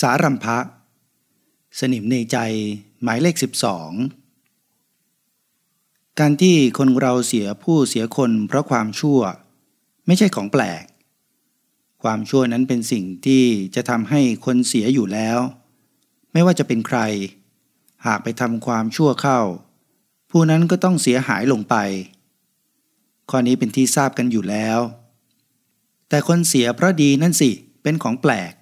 สารัมภะสนิมในใจหมายเลข 12 การที่คนเราเสียผู้เสียคนเพราะความชั่ว ไม่ใช่ของแปลก ความชั่วนั้นเป็นสิ่งที่จะทำให้คนเสียอยู่แล้ว ไม่ว่าจะเป็นใคร หากไปทำความชั่วเข้า ผู้นั้นก็ต้องเสียหายลงไป ข้อนี้เป็นที่ทราบกันอยู่แล้ว แต่คนเสียเพราะดีนั่นสิเป็นของแปลก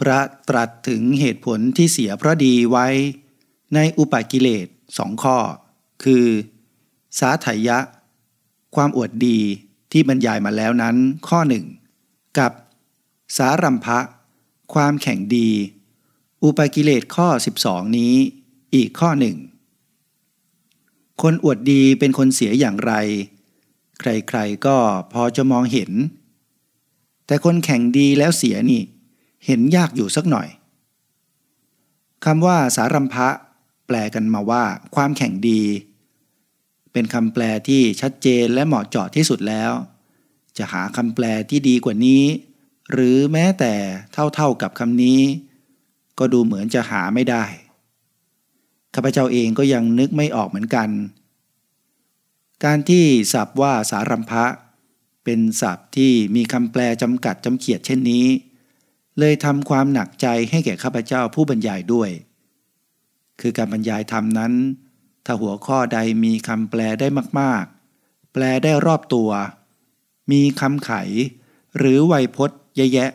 พระตรัสถึงเหตุผลที่เสียเพราะดีไว้ ในอุปกิเลสสองข้อ คือ สาถยะ ความอวดดีที่บรรยายมาแล้วนั้นข้อหนึ่งกับ สารัมภะความแข่งดี อุปกิเลสข้อ 12 นี้ อีกข้อหนึ่งคนอวดดีเป็นคนเสียอย่างไร ใครๆก็พอจะมองเห็น แต่คนแข่งดีแล้วเสียนี่ เห็นยากอยู่สักหน่อยคำว่าสารัมภะแปลกันมาว่า ความแข่งดี เป็นคำแปลที่ชัดเจนและเหมาะเจาะที่สุดแล้ว จะหาคำแปลที่ดีกว่านี้ หรือแม้แต่เท่าๆกับคำนี้ ก็ดูเหมือนจะหาไม่ได้ข้าพเจ้าเองก็ยังนึกไม่ออกเหมือนกัน การที่สับว่าสารัมภะเป็นศัพท์ที่มีคำแปลจำกัดจำเขียดเช่นนี้ เลยทำความหนักใจให้แก่ข้าพเจ้าผู้บรรยายด้วย คือการบรรยายธรรมนั้น ถ้าหัวข้อใดมีคำแปลได้มากๆ แปลได้รอบตัว มีคำไข หรือไวยพจน์แยะ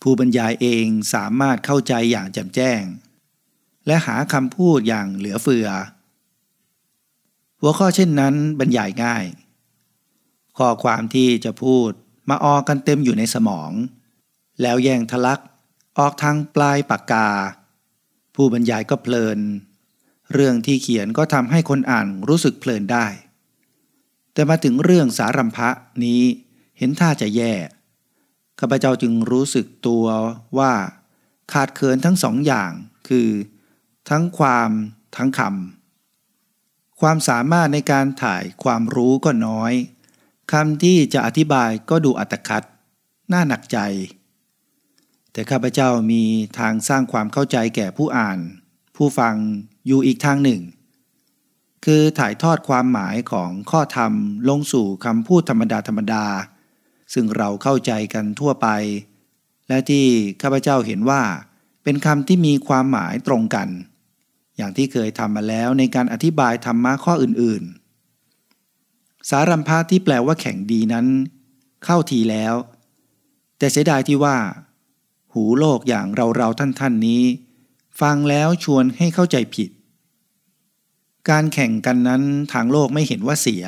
ผู้บรรยายเองสามารถเข้าใจอย่างแจ่มแจ้ง และหาคำพูดอย่างเหลือเฟือ หัวข้อเช่นนั้นบรรยายง่าย ข้อความที่จะพูดมาออกกันเต็มอยู่ในสมอง แล้วแย่งทะลักออกทางปลายปากกา ผู้บรรยายก็เพลิน เรื่องที่เขียนก็ทำให้คนอ่านรู้สึกเพลินได้ แต่มาถึงเรื่องสารัมภะนี้เห็นท่าจะแย่ข้าพเจ้าจึงรู้สึกตัวว่าขาดเคินทั้งสองอย่างคือ ทั้งความทั้งคำความสามารถในการถ่ายความรู้ก็น้อยคำที่จะอธิบายก็ดูอัตคัดน่าหนักใจ แต่ข้าพเจ้ามีทางสร้างความเข้าใจแก่ผู้อ่าน ผู้ฟังอยู่อีกทางหนึ่ง คือถ่ายทอดความหมายของข้อธรรมลงสู่คำพูดธรรมดาธรรมดา ซึ่งเราเข้าใจกันทั่วไป และที่ข้าพเจ้าเห็นว่า เป็นคำที่มีความหมายตรงกัน อย่างที่เคยทำมาแล้วในการอธิบายธรรมะข้ออื่นๆ สารัมภะที่แปลว่าแข่งดีนั้น เข้าทีแล้ว แต่เสียดายที่ว่า หูโลกอย่างเราเราท่านท่านนี้ ฟังแล้วชวนให้เข้าใจผิด การแข่งกันนั้นทางโลกไม่เห็นว่าเสีย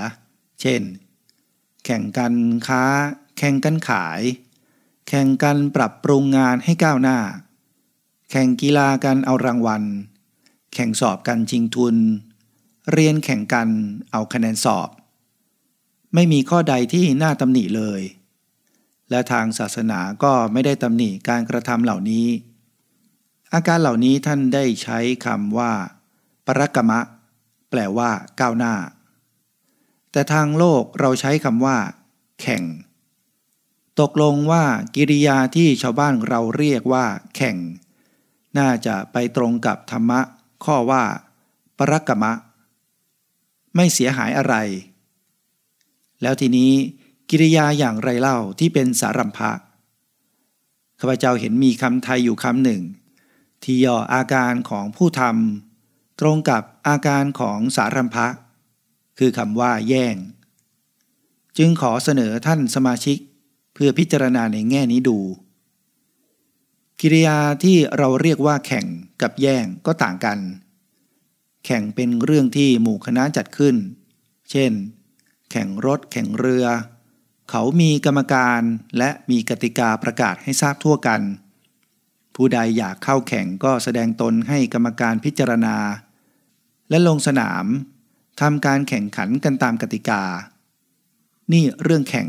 เช่น แข่งกันค้า แข่งกันขาย แข่งกันปรับปรุงงานให้ก้าวหน้า แข่งกีฬากันเอารางวัล แข่งสอบกันชิงทุน เรียนแข่งกันเอาคะแนนสอบ ไม่มีข้อใดที่น่าตำหนิเลย และทางศาสนาก็ไม่ได้ตำหนิการกระทำเหล่านี้ อาการเหล่านี้ท่านได้ใช้คำว่า ปรกมะ แปลว่า ก้าวหน้า แต่ทางโลกเราใช้คำว่า แข่ง ตกลงว่ากิริยาที่ชาวบ้านเราเรียกว่า แข่ง น่าจะไปตรงกับธรรมะ ข้อว่า ปรกมะ ไม่เสียหายอะไร แล้วทีนี้ กิริยาอย่างไรเล่าที่เป็นสารัมภะข้าพเจ้าเห็นมีคำไทยอยู่คำหนึ่ง ที่ย่ออาการของผู้ทำตรงกับอาการของสารัมภะคือคำว่าแย่ง จึงขอเสนอท่านสมาชิกเพื่อพิจารณาในแง่นี้ดู กิริยาที่เราเรียกว่าแข่งกับแย่งก็ต่างกัน แข่งเป็นเรื่องที่หมู่คณะจัดขึ้น เช่น แข่งรถ แข่งเรือ เขามีกรรมการและมีกติกาประกาศให้ทราบทั่วกัน ผู้ใดอยากเข้าแข่งก็แสดงตนให้กรรมการพิจารณา และลงสนามทำการแข่งขันกันตามกติกา นี่เรื่องแข่ง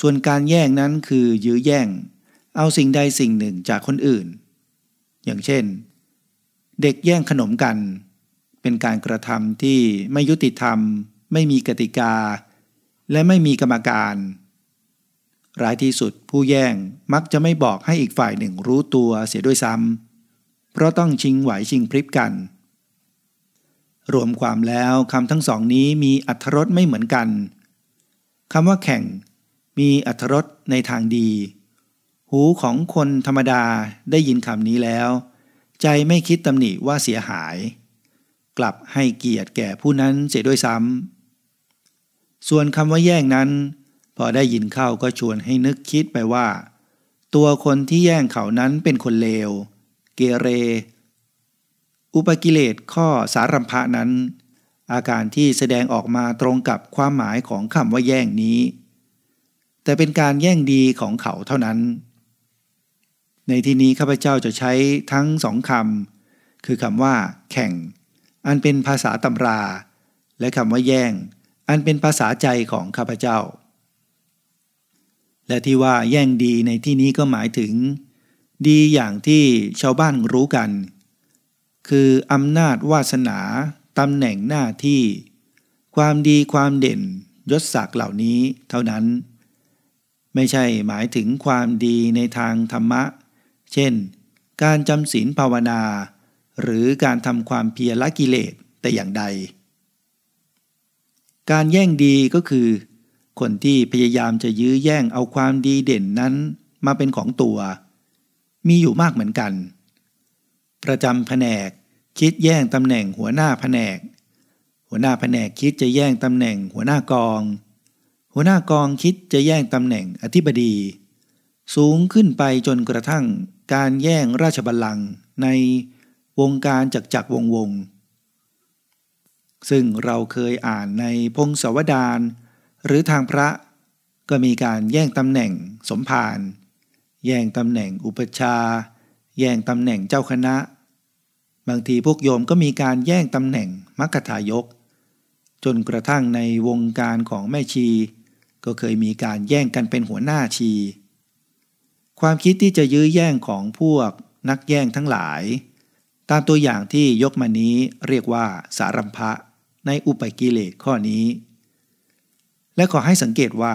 ส่วนการแย่งนั้นคือยื้อแย่ง เอาสิ่งใดสิ่งหนึ่งจากคนอื่น อย่างเช่น เด็กแย่งขนมกัน เป็นการกระทำที่ไม่ยุติธรรม ไม่มีกติกา และไม่มีกรรมการ ร้ายที่สุดผู้แย่งมักจะไม่บอกให้อีกฝ่ายหนึ่งรู้ตัวเสียด้วยซ้ำเพราะต้องชิงไหวชิงพริบกัน รวมความแล้วคำทั้งสองนี้มีอัธรสไม่เหมือนกันคำว่าแข่ง มีอัธรสในทางดี หูของคนธรรมดาได้ยินคำนี้แล้ว ใจไม่คิดตำหนิว่าเสียหาย กลับให้เกียรติแก่ผู้นั้นเสียด้วยซ้ำ ส่วนคำว่าแย่งนั้น พอได้ยินเข้าก็ชวนให้นึกคิดไปว่า ตัวคนที่แย่งเขานั้นเป็นคนเลว เกเร อุปกิเลสข้อสารัมภะนั้น อาการที่แสดงออกมาตรงกับความหมายของคำว่าแย่งนี้ แต่เป็นการแย่งดีของเขาเท่านั้น ในที่นี้ข้าพเจ้าจะใช้ทั้งสองคำคือคำว่า แข่ง อันเป็นภาษาตำรา และคำว่าแย่ง อันเป็นภาษาใจของข้าพเจ้า และที่ว่าแย่งดีในที่นี้ก็หมายถึง ดีอย่างที่ชาวบ้านรู้กัน คืออำนาจวาสนาตำแหน่งหน้าที่ ความดีความเด่นยศศักดิ์เหล่านี้เท่านั้น ไม่ใช่หมายถึงความดีในทางธรรมะ เช่น การจำศีลภาวนา หรือการทำความเพียรละกิเลสแต่อย่างใด การแย่งดีก็คือ คนที่พยายามจะยื้อแย่งเอาความดีเด่นนั้นมาเป็นของตัว มีอยู่มากเหมือนกัน ประจำแผนกคิดแย่งตำแหน่งหัวหน้าแผนก หัวหน้าแผนกคิดจะแย่งตำแหน่งหัวหน้ากอง หัวหน้ากองคิดจะแย่งตำแหน่งอธิบดี สูงขึ้นไปจนกระทั่งการแย่งราชบัลลังก์ในวงการจักจักวงวง ซึ่งเราเคยอ่านในพงศาวดารหรือทางพระก็มีการแย่งตำแหน่งสมภารแย่งตำแหน่งอุปชา แย่งตำแหน่งเจ้าคณะ บางทีพวกโยมก็มีการแย่งตำแหน่งมัคคทายก จนกระทั่งในวงการของแม่ชี ก็เคยมีการแย่งกันเป็นหัวหน้าชี ความคิดที่จะยื้อแย่งของพวกนักแย่งทั้งหลาย ตามตัวอย่างที่ยกมานี้เรียกว่าสารัมภะ ในอุปกิเลสข้อนี้ และขอให้สังเกตว่า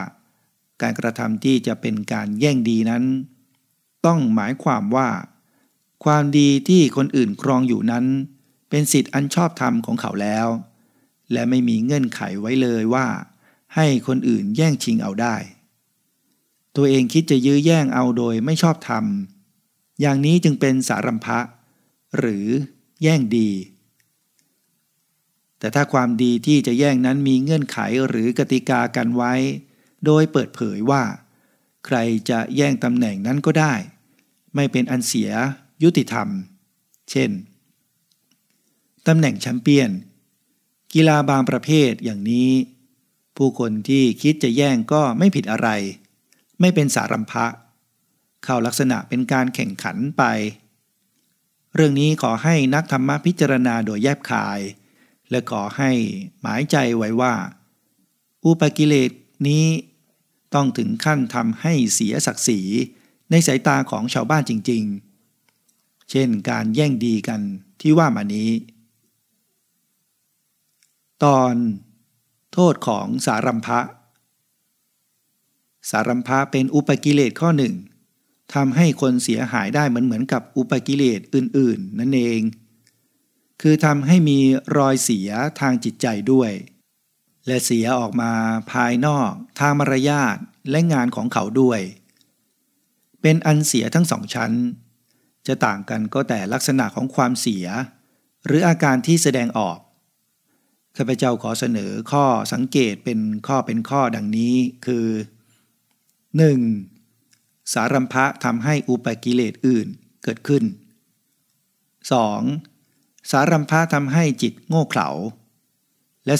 การกระทำที่จะเป็นการแย่งดีนั้น ต้องหมายความว่า ความดีที่คนอื่นครองอยู่นั้น เป็นสิทธิ์อันชอบธรรมของเขาแล้ว และไม่มีเงื่อนไขไว้เลยว่า ให้คนอื่นแย่งชิงเอาได้ ตัวเองคิดจะยื้อแย่งเอาโดยไม่ชอบธรรมอย่างนี้จึงเป็นสารัมภะหรือแย่งดี แต่ถ้าความดีที่จะแย่งนั้นมีเงื่อนไขหรือกติกากันไว้ โดยเปิดเผยว่า ใครจะแย่งตำแหน่งนั้นก็ได้ ไม่เป็นอันเสียยุติธรรม เช่นตำแหน่งแชมเปี้ยน กีฬาบางประเภทอย่างนี้ ผู้คนที่คิดจะแย่งก็ไม่ผิดอะไร ไม่เป็นสารัมภะเข้าลักษณะเป็นการแข่งขันไป เรื่องนี้ขอให้นักธรรมพิจารณาโดยแยบคาย และขอให้หมายใจไว้ว่า อุปกิเลสนี้ต้องถึงขั้นทำให้เสียศักดิ์ศรีในสายตาของชาวบ้านจริง ๆ เช่นการแย่งดีกันที่ว่ามานี้ ตอนโทษของสารัมภะ สารัมภะเป็นอุปกิเลสข้อหนึ่งทำให้คนเสียหายได้เหมือนเหมือนกับอุปกิเลสอื่น ๆ นั่นเอง คือทำให้มีรอยเสียทางจิตใจด้วย และเสียออกมาภายนอกทางมารยาทและงานของเขาด้วย เป็นอันเสียทั้งสองชั้น จะต่างกันก็แต่ลักษณะของความเสีย หรืออาการที่แสดงออก ข้าพเจ้าขอเสนอข้อสังเกตเป็นข้อเป็นข้อดังนี้คือ 1. สารัมภะทำให้อุปกิเลสอื่นเกิดขึ้น 2. สารัมภะทำให้จิตโง่เขลา และ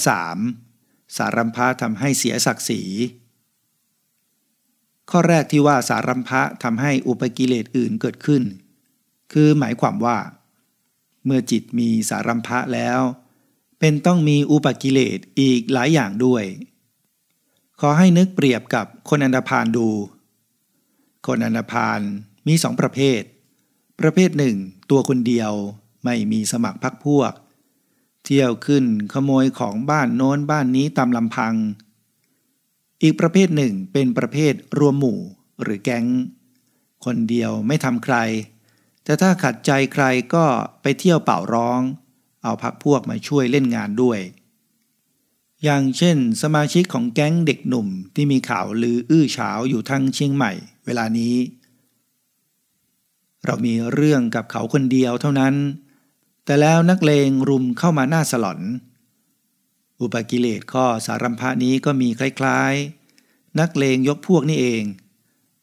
3. สารัมภะทำให้เสียศักดิ์ศรีข้อแรกที่ว่าสารัมภะทำให้อุปกิเลสอื่นเกิดขึ้น คือหมายความว่า เมื่อจิตมีสารัมภะแล้ว เป็นต้องมีอุปกิเลสอีกหลายอย่างด้วย ขอให้นึกเปรียบกับคนอันดพานดู คนอันดพานมีสองประเภท ประเภทหนึ่งตัวคนเดียว ไม่มีสมัครพักพวก เที่ยวขึ้นขโมยของบ้านโน้นบ้านนี้ตามลำพัง อีกประเภทหนึ่งเป็นประเภทรวมหมู่หรือแก๊ง คนเดียวไม่ทำใคร แต่ถ้าขัดใจใครก็ไปเที่ยวเป่าร้อง เอาพักพวกมาช่วยเล่นงานด้วย อย่างเช่น สมาชิกของแก๊งเด็กหนุ่มที่มีข่าวลืออื้อฉาวอยู่ทั้งเชียงใหม่ เวลานี้เรามีเรื่องกับเขาคนเดียวเท่านั้น แต่แล้วนักเลงรุมเข้ามาหน้าสลอน อุปกิเลสข้อสารัมภะนี้ก็มีคล้ายๆ นักเลงยกพวกนี่เอง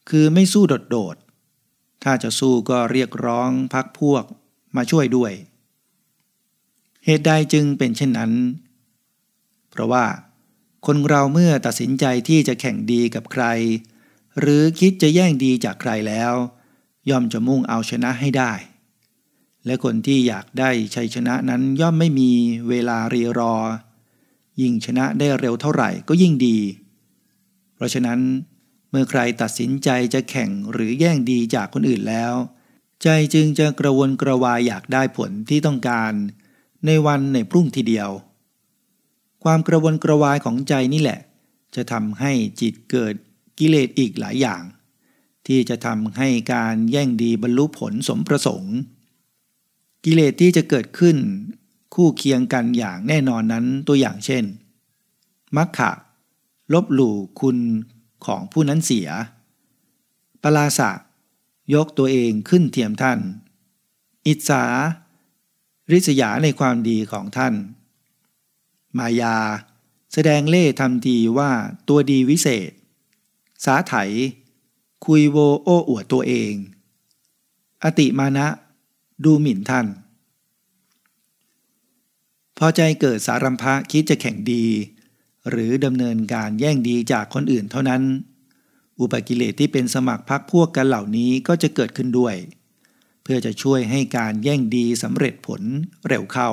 คือไม่สู้โดดๆ ถ้าจะสู้ก็เรียกร้องพักพวกมาช่วยด้วย เหตุใดจึงเป็นเช่นนั้น เพราะว่า คนเราเมื่อตัดสินใจที่จะแข่งดีกับใคร หรือคิดจะแย่งดีจากใครแล้ว ย่อมจะมุ่งเอาชนะให้ได้ และคนที่อยากได้ชัยชนะนั้นย่อมไม่มีเวลารีรอ ยิ่งชนะได้เร็วเท่าไหร่ก็ยิ่งดี เพราะฉะนั้น เมื่อใครตัดสินใจจะแข่งหรือแย่งดีจากคนอื่นแล้ว ใจจึงจะกระวนกระวายอยากได้ผลที่ต้องการ ในวันในพรุ่งทีเดียว ความกระวนกระวายของใจนี่แหละ จะทำให้จิตเกิดกิเลสอีกหลายอย่าง ที่จะทำให้การแย่งดีบรรลุผลสมประสงค์ กิเลสที่จะเกิดขึ้น คู่เคียงกันอย่างแน่นอนนั้นตัวอย่างเช่น มักขะ ลบหลู่คุณของผู้นั้นเสีย ปลาสะ ยกตัวเองขึ้นเทียมท่าน อิจฉา ริษยาในความดีของท่าน มายา แสดงเล่ทำทีว่าตัวดีวิเศษ สาไถ คุยโวโอ้อวดตัวเอง อติมานะ ดูหมิ่นท่าน พอใจเกิดสารัมภะคิดจะแข่งดี หรือดำเนินการแย่งดีจากคนอื่นเท่านั้น อุปกิเลสที่เป็นสมัครพักพวกกันเหล่านี้ก็จะเกิดขึ้นด้วย เพื่อจะช่วยให้การแย่งดีสำเร็จผลเร็วเข้า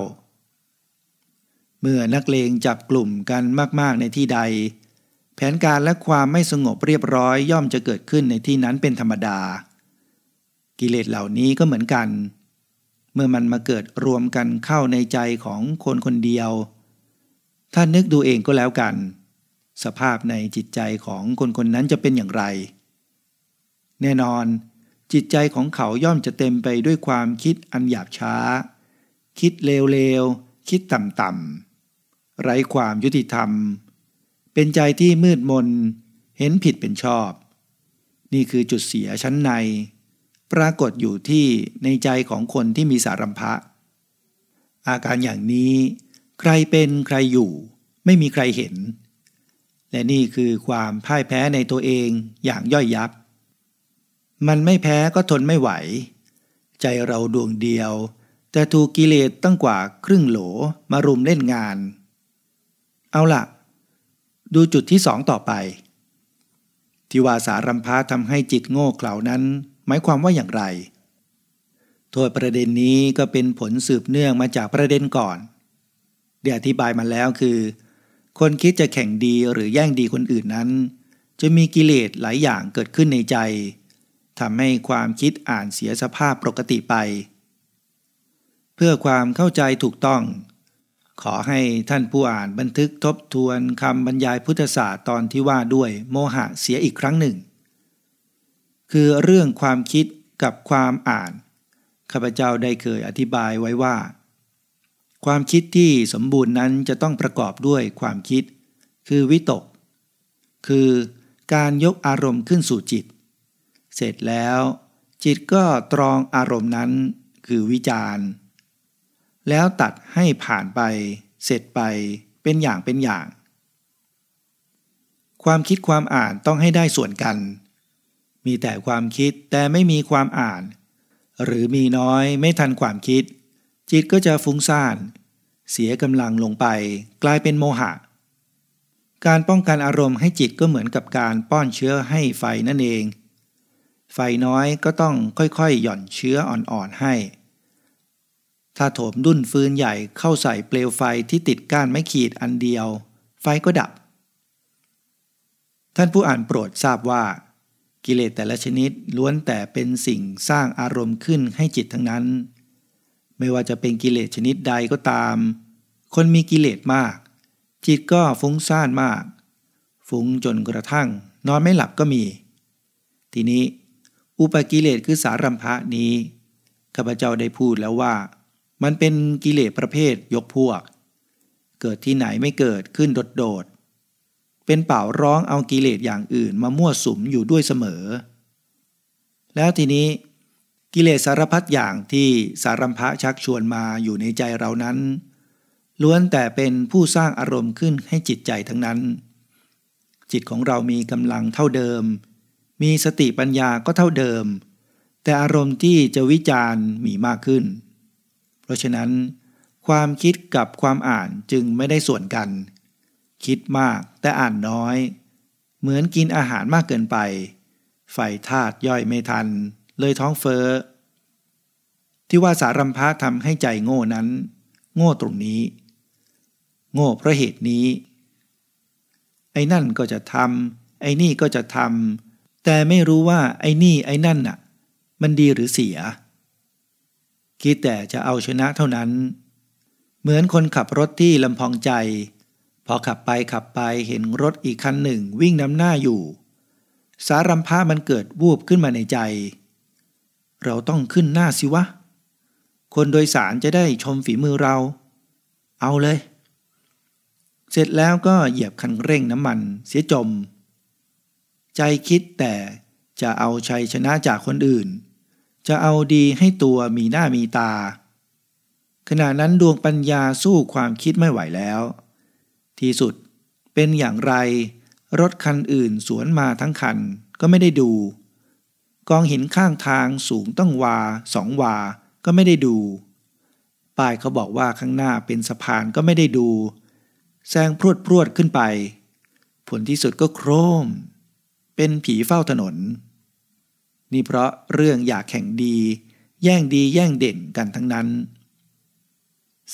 เมื่อนักเลงจับกลุ่มกันมาก ๆ ในที่ใด แผนการและความไม่สงบเรียบร้อยย่อมจะเกิดขึ้นในที่นั้นเป็นธรรมดา กิเลสเหล่านี้ก็เหมือนกันเเมื่อมันมาเกิดรวมกันเข้าในใจของคนคนเดียว ท่านนึกดูเองก็แล้วกัน สภาพในจิตใจของคนคนนั้นจะเป็นอย่างไร แน่นอน จิตใจของเขาย่อมจะเต็มไปด้วยความคิดอันหยาบช้า คิดเลวๆ คิดต่ำๆ ไร้ความยุติธรรม เป็นใจที่มืดมน เห็นผิดเป็นชอบ นี่คือจุดเสียชั้นใน ปรากฏอยู่ที่ในใจของคนที่มีสารัมภะอาการอย่างนี้ใครเป็นใครอยู่ ไม่มีใครเห็น และนี่คือความพ่ายแพ้ในตัวเองอย่างย่อยยับ มันไม่แพ้ก็ทนไม่ไหว ใจเราดวงเดียว แต่ถูกกิเลสตั้งกว่าครึ่งโหลมารุมเล่นงาน เอาละดูจุดที่สองต่อไป ที่ว่าสารัมภะทำให้จิตโง่เขลานั้น หมายความว่าอย่างไร โทษประเด็นนี้ก็เป็นผลสืบเนื่องมาจากประเด็นก่อนเดี๋ยวอธิบายมาแล้วคือ คนคิดจะแข่งดีหรือแย่งดีคนอื่นนั้น จะมีกิเลสหลายอย่างเกิดขึ้นในใจทำให้ความคิดอ่านเสียสภาพปกติไป เพื่อความเข้าใจถูกต้อง ขอให้ท่านผู้อ่านบันทึกทบทวนคำบรรยายพุทธศาสตร์ตอนที่ว่าด้วยโมหะเสียอีกครั้งหนึ่ง คือเรื่องความคิดกับความอ่าน ข้าพเจ้าได้เคยอธิบายไว้ว่า ความคิดที่สมบูรณ์นั้นจะต้องประกอบด้วยความคิด คือวิตก คือการยกอารมณ์ขึ้นสู่จิต เสร็จแล้ว จิตก็ตรองอารมณ์นั้นคือวิจารณ์แล้วตัดให้ผ่านไป เสร็จไปเป็นอย่างเป็นอย่าง ความคิดความอ่านต้องให้ได้ส่วนกัน มีแต่ความคิดแต่ไม่มีความอ่าน หรือมีน้อยไม่ทันความคิด จิตก็จะฟุ้งซ่าน เสียกำลังลงไป กลายเป็นโมหะ การป้องกันอารมณ์ให้จิตก็เหมือนกับการป้อนเชื้อให้ไฟนั่นเอง ไฟน้อยก็ต้องค่อยๆ หย่อนเชื้ออ่อนๆให้ ถ้าโถมดุ้นฟืนใหญ่เข้าใส่เปลวไฟที่ติดก้านไม้ขีดอันเดียว ไฟก็ดับ ท่านผู้อ่านโปรดทราบว่า กิเลสแต่ละชนิดล้วนแต่เป็นสิ่งสร้างอารมณ์ขึ้นให้จิตทั้งนั้น ไม่ว่าจะเป็นกิเลสชนิดใดก็ตาม คนมีกิเลสมาก จิตก็ฟุ้งซ่านมาก ฟุ้งจนกระทั่ง นอนไม่หลับก็มี ทีนี้ อุปกิเลสคือสารัมภะนี้ข้าพเจ้าได้พูดแล้วว่า มันเป็นกิเลสประเภทยกพวก เกิดที่ไหนไม่เกิดขึ้นโดด เป็นเป่าร้องเอากิเลสอย่างอื่นมามั่วสุมอยู่ด้วยเสมอ แล้วทีนี้กิเลสสารพัดอย่างที่สารัมภะชักชวนมาอยู่ในใจเรานั้น ล้วนแต่เป็นผู้สร้างอารมณ์ขึ้นให้จิตใจทั้งนั้น จิตของเรามีกำลังเท่าเดิม มีสติปัญญาก็เท่าเดิม แต่อารมณ์ที่จะวิจารณ์มีมากขึ้น เพราะฉะนั้น ความคิดกับความอ่านจึงไม่ได้ส่วนกัน คิดมากแต่อ่านน้อย เหมือนกินอาหารมากเกินไป ไฟธาตุย่อยไม่ทัน เลยท้องเฟ้อ ที่ว่าสารัมภะทำให้ใจโง่นั้น โง่ตรงนี้ โง่เพราะเหตุนี้ ไอ้นั่นก็จะทำไอ้นี่ก็จะทำแต่ไม่รู้ว่าไอ้นี่ไอ้นั่นน่ะ มันดีหรือเสีย คิดแต่จะเอาชนะเท่านั้น เหมือนคนขับรถที่ลำพองใจ พอขับไปขับไปเห็นรถอีกคันหนึ่งวิ่งนำหน้าอยู่ สารัมพามันเกิดวูบขึ้นมาในใจ เราต้องขึ้นหน้าสิวะ คนโดยสารจะได้ชมฝีมือเรา เอาเลย เสร็จแล้วก็เหยียบคันเร่งน้ำมันเสียจม ใจคิดแต่จะเอาชัยชนะจากคนอื่น จะเอาดีให้ตัวมีหน้ามีตา ขณะนั้นดวงปัญญาสู้ความคิดไม่ไหวแล้ว ที่สุด เป็นอย่างไร รถคันอื่นสวนมาทั้งคันก็ไม่ได้ดู กองหินข้างทางสูงต้องวาสองวาก็ไม่ได้ดู ป้ายเขาบอกว่าข้างหน้าเป็นสะพานก็ไม่ได้ดูแซงพรวดพรวดขึ้นไป ผลที่สุดก็โครม เป็นผีเฝ้าถนน นี่เพราะเรื่องอยากแข่งดี แย่งดีแย่งเด่นกันทั้งนั้น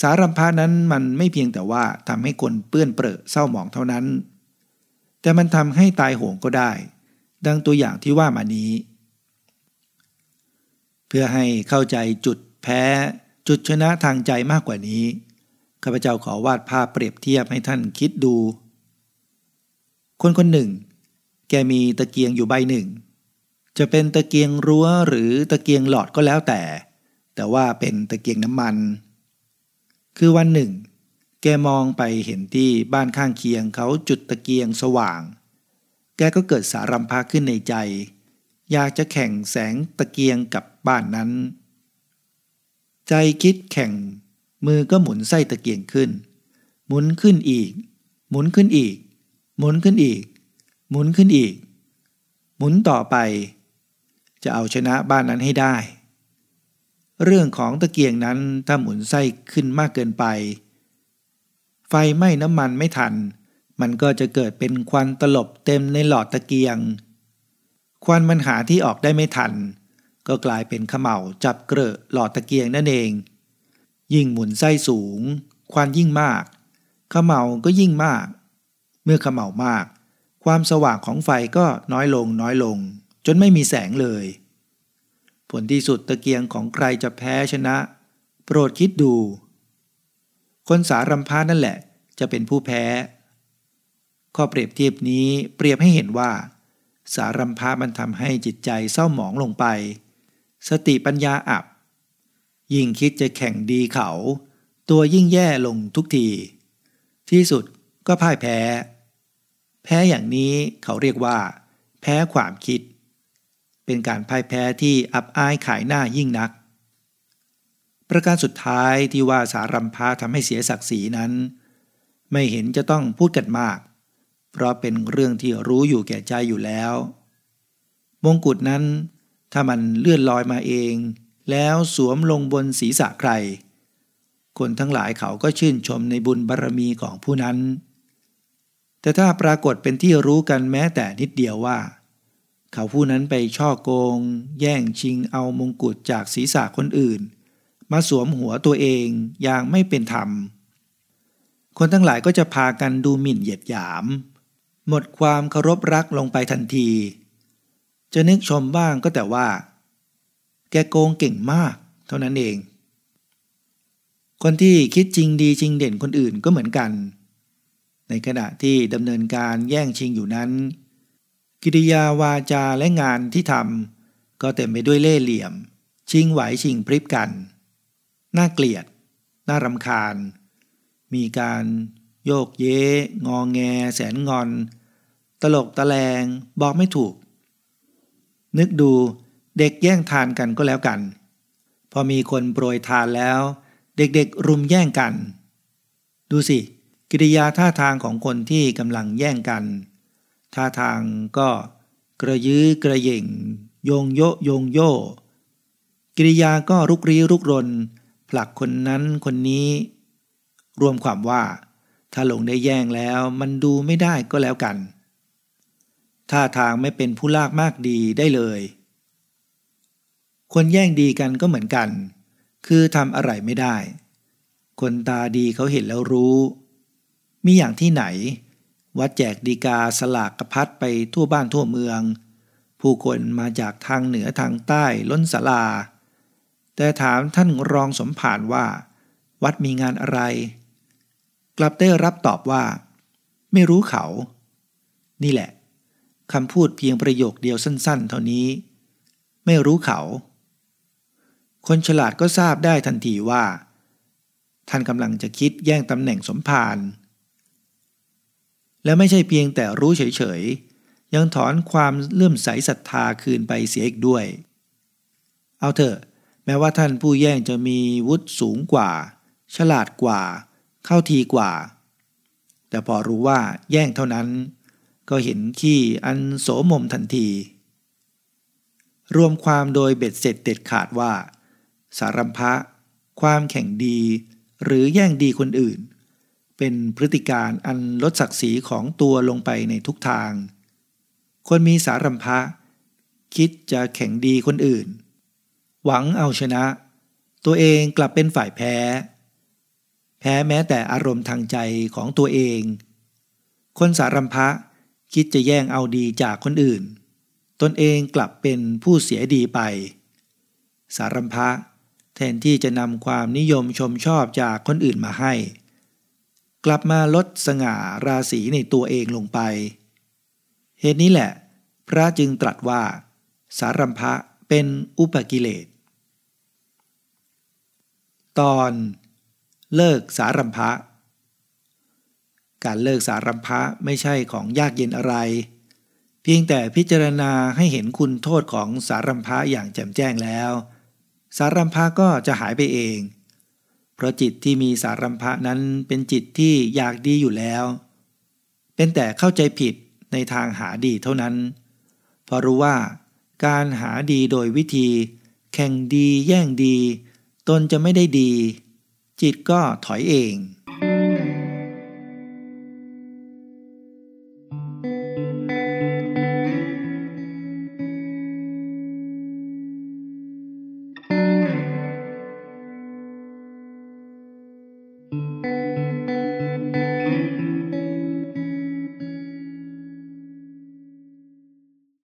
สารัมพานั้นมันไม่เพียงแต่ว่าทำให้คนเปื้อนเปรอะเศร้าหมองเท่านั้น แต่มันทำให้ตายโหงก็ได้ ดังตัวอย่างที่ว่ามานี้ เพื่อให้เข้าใจจุดแพ้ จุดชนะทางใจมากกว่านี้ข้าพเจ้าขอวาดภาพเปรียบเทียบให้ท่านคิดดู คนคนหนึ่ง แกมีตะเกียงอยู่ใบหนึ่ง จะเป็นตะเกียงรั้วหรือตะเกียงหลอดก็แล้วแต่ แต่ว่าเป็นตะเกียงน้ำมัน คือวันหนึ่ง แกมองไปเห็นที่บ้านข้างเคียงเขาจุดตะเกียงสว่าง แกก็เกิดสารัมภาขึ้นในใจ อยากจะแข่งแสงตะเกียงกับบ้านนั้น ใจคิดแข่ง มือก็หมุนไส้ตะเกียงขึ้น หมุนขึ้นอีก หมุนขึ้นอีก หมุนขึ้นอีก หมุนขึ้นอีก หมุนต่อไป จะเอาชนะบ้านนั้นให้ได้ เรื่องของตะเกียงนั้นถ้าหมุนไส้ขึ้นมากเกินไป ไฟไหม้น้ำมันไม่ทัน มันก็จะเกิดเป็นควันตลบเต็มในหลอดตะเกียง ควันมันหาที่ออกได้ไม่ทัน ก็กลายเป็นขมเหลาจับเกลอะหลอดตะเกียงนั่นเอง ยิ่งหมุนไส้สูง ควันยิ่งมากขมเหลาก็ยิ่งมาก เมื่อขมเหลามาก ความสว่างของไฟก็น้อยลงน้อยลง จนไม่มีแสงเลย ผลที่สุดตะเกียงของใครจะแพ้ชนะ โปรดคิดดู คนสารัมพานั่นแหละ จะเป็นผู้แพ้ ข้อเปรียบเทียบนี้เปรียบให้เห็นว่า สารัมพามันทำให้จิตใจเศร้าหมองลงไป สติปัญญาอับ ยิ่งคิดจะแข่งดีเขา ตัวยิ่งแย่ลงทุกที ที่สุดก็พ่ายแพ้ แพ้อย่างนี้เขาเรียกว่า แพ้ความคิด เป็นการพ่ายแพ้ที่อับอายขายหน้ายิ่งนัก ประการสุดท้ายที่ว่าสารัมพาทำให้เสียศักดิ์ศรีนั้น ไม่เห็นจะต้องพูดกันมาก เพราะเป็นเรื่องที่รู้อยู่แก่ใจอยู่แล้ว มงกุฎนั้น ถ้ามันเลื่อนลอยมาเอง แล้วสวมลงบนศีรษะใคร คนทั้งหลายเขาก็ชื่นชมในบุญบารรมีของผู้นั้นแต่ถ้าปรากฏเป็นที่รู้กันแม้แต่นิดเดียวว่า เขาผู้นั้นไปช่อโกง แย่งชิงเอามงกุฎจากศีรษะคนอื่น มาสวมหัวตัวเองอย่างไม่เป็นธรรม คนทั้งหลายก็จะพากันดูหมิ่นเหยียดหยาม หมดความเคารพรักลงไปทันที จะนึกชมบ้างก็แต่ว่า แกโกงเก่งมากเท่านั้นเอง คนที่คิดจริงดีจริงเด่นคนอื่นก็เหมือนกัน ในขณะที่ดำเนินการแย่งชิงอยู่นั้น กิริยาวาจาและงานที่ทำก็เต็มไปด้วยเล่ห์เหลี่ยม ชิงไหวชิงพริบกัน น่าเกลียด น่ารำคาญ มีการโยกเย้ งองแง แสนงอน ตลกตะแลง บอกไม่ถูก นึกดูเด็กแย่งทานกันก็แล้วกัน พอมีคนโปรยทานแล้ว เด็กๆรุมแย่งกัน ดูสิ กิริยาท่าทางของคนที่กำลังแย่งกัน ท่าทางก็กระยื้อกระย่งโยงโยโยงโยกิริยาก็รุกรีรุกรน ผลักคนนั้นคนนี้ รวมความว่า ถ้าหลงได้แย่งแล้วมันดูไม่ได้ก็แล้วกัน ท่าทางไม่เป็นผู้ลากมากดีได้เลย คนแย่งดีกันก็เหมือนกัน คือทำอะไรไม่ได้ คนตาดีเขาเห็นแล้วรู้ มีอย่างที่ไหน วัดแจกดีกาสลากกระพัดไปทั่วบ้านทั่วเมือง ผู้คนมาจากทางเหนือทางใต้ล้นศาลา แต่ถามท่านรองสมผานว่า วัดมีงานอะไร กลับได้รับตอบว่า ไม่รู้เขา นี่แหละคำพูดเพียงประโยคเดียวสั้น ๆ เท่านี้ ไม่รู้เขา คนฉลาดก็ทราบได้ทันทีว่า ท่านกำลังจะคิดแย่งตำแหน่งสมภาร และไม่ใช่เพียงแต่รู้เฉยๆ ยังถอนความเลื่อมใสศรัทธาคืนไปเสียอีกด้วย เอาเถอะ แม้ว่าท่านผู้แย่งจะมีวุฒิสูงกว่า ฉลาดกว่า เข้าทีกว่า แต่พอรู้ว่าแย่งเท่านั้น ก็เห็นขี้อันโสมมทันที รวมความโดยเบ็ดเสร็จเด็ดขาดว่า สารัมภะความแข่งดี หรือแย่งดีคนอื่น เป็นพฤติการอันลดศักดิ์ศรีของตัวลงไปในทุกทาง คนมีสารัมภะคิดจะแข่งดีคนอื่น หวังเอาชนะ ตัวเองกลับเป็นฝ่ายแพ้ แพ้แม้แต่อารมณ์ทางใจของตัวเอง คนสารัมภะคิดจะแย่งเอาดีจากคนอื่น ตนเองกลับเป็นผู้เสียดีไป สารัมภะแทนที่จะนำความนิยมชมชอบจากคนอื่นมาให้ กลับมาลดสง่าราศีในตัวเองลงไป เหตุนี้แหละ พระจึงตรัสว่า สารัมภะเป็นอุปกิเลส ตอนเลิกสารัมภะการเลิกสารัมภะไม่ใช่ของยากเย็นอะไร เพียงแต่พิจารณาให้เห็นคุณโทษของสารัมภะอย่างแจ่มแจ้งแล้ว สารัมภะก็จะหายไปเอง เพราะจิตที่มีสารัมภะนั้นเป็นจิตที่อยากดีอยู่แล้ว เป็นแต่เข้าใจผิดในทางหาดีเท่านั้น เพราะรู้ว่าการหาดีโดยวิธี แข่งดีแย่งดี ตนจะไม่ได้ดี จิตก็ถอยเอง